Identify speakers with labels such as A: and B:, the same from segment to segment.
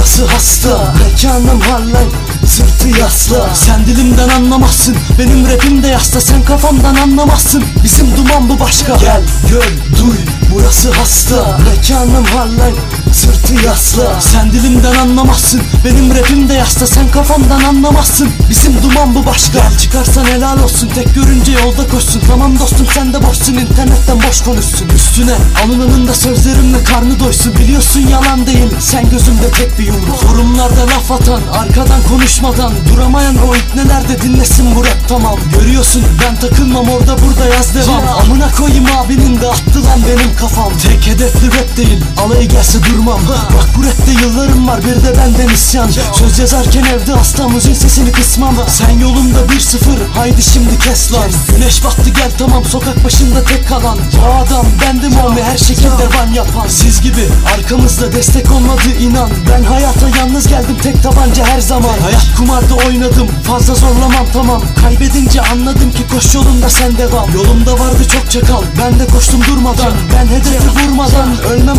A: burası hasta? Mekanım hallay sırtı yasla. Sen dilimden anlamazsın benim rapim de yasta. Sen kafamdan anlamazsın bizim duman bu başka. Gel gör duy burası hasta. Mekanım hallay sırtı yasla Sen dilimden anlamazsın. Benim rapim de yasta Sen kafamdan anlamazsın. Bizim duman bu başka. Gel çıkarsan helal olsun. Tek görünce yolda koşsun. Tamam dostum sen de boşsun. İnternetten boş konuşsun. Üstüne alınanında sözlerimle karnı doysun. Biliyorsun yalan değil. Sen gözümde tek bir yumruk. Forumlarda laf atan arkadan konuşmadan Duramayan o ipneler de dinlesin bu rap. Tamam Görüyorsun. Ben takılmam orada burada yaz devam. Amına koyayım abinin de attı lan benim kafam. Tek hedefli rap değil. Alayı gelse durmam Bak bu rapte yıllarım var bir de benden isyan. Söz yazarken evde asla müziğin sesini kısmam. Sen yolumda 1-0 haydi şimdi kes lan. Güneş battı gel tamam sokak başında tek kalan. O adam bendim omi her şekilde van yapan. Siz gibi arkamızda destek olmadı inan. Ben hayata yalnız geldim tek tabanca her zaman. Hayat kumarda oynadım fazla zorlamam tamam. Kaybedince anladım ki koş yolunda sen devam. Yolumda vardı çok çakal ben de koştum durmadan. Ben hedefi vurmadan ölmem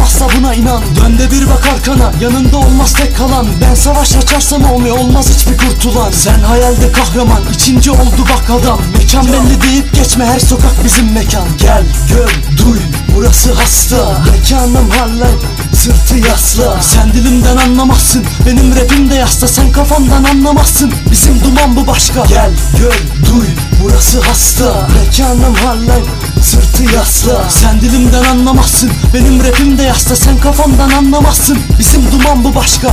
A: buna inan. Dön de bir bak arkana yanında olmaz tek kalan. Ben savaş açarsam olmuyor olmaz hiçbir kurtulan. Sen hayalde kahraman içince oldu bak adam. Mekan belli deyip geçme her sokak bizim mekan. Gel gör duy burası hasta. Mekanım hallay sırtı yasla. Sen dilimden anlamazsın benim rapim de yasta. Sen kafamdan anlamazsın bizim duman bu başka. Gel gör duy burası hasta. Mekanım hallay sırtı yasla Sen dilimden anlamazsın. Benim rapim de yasta Sen kafamdan anlamazsın. Bizim duman bu başka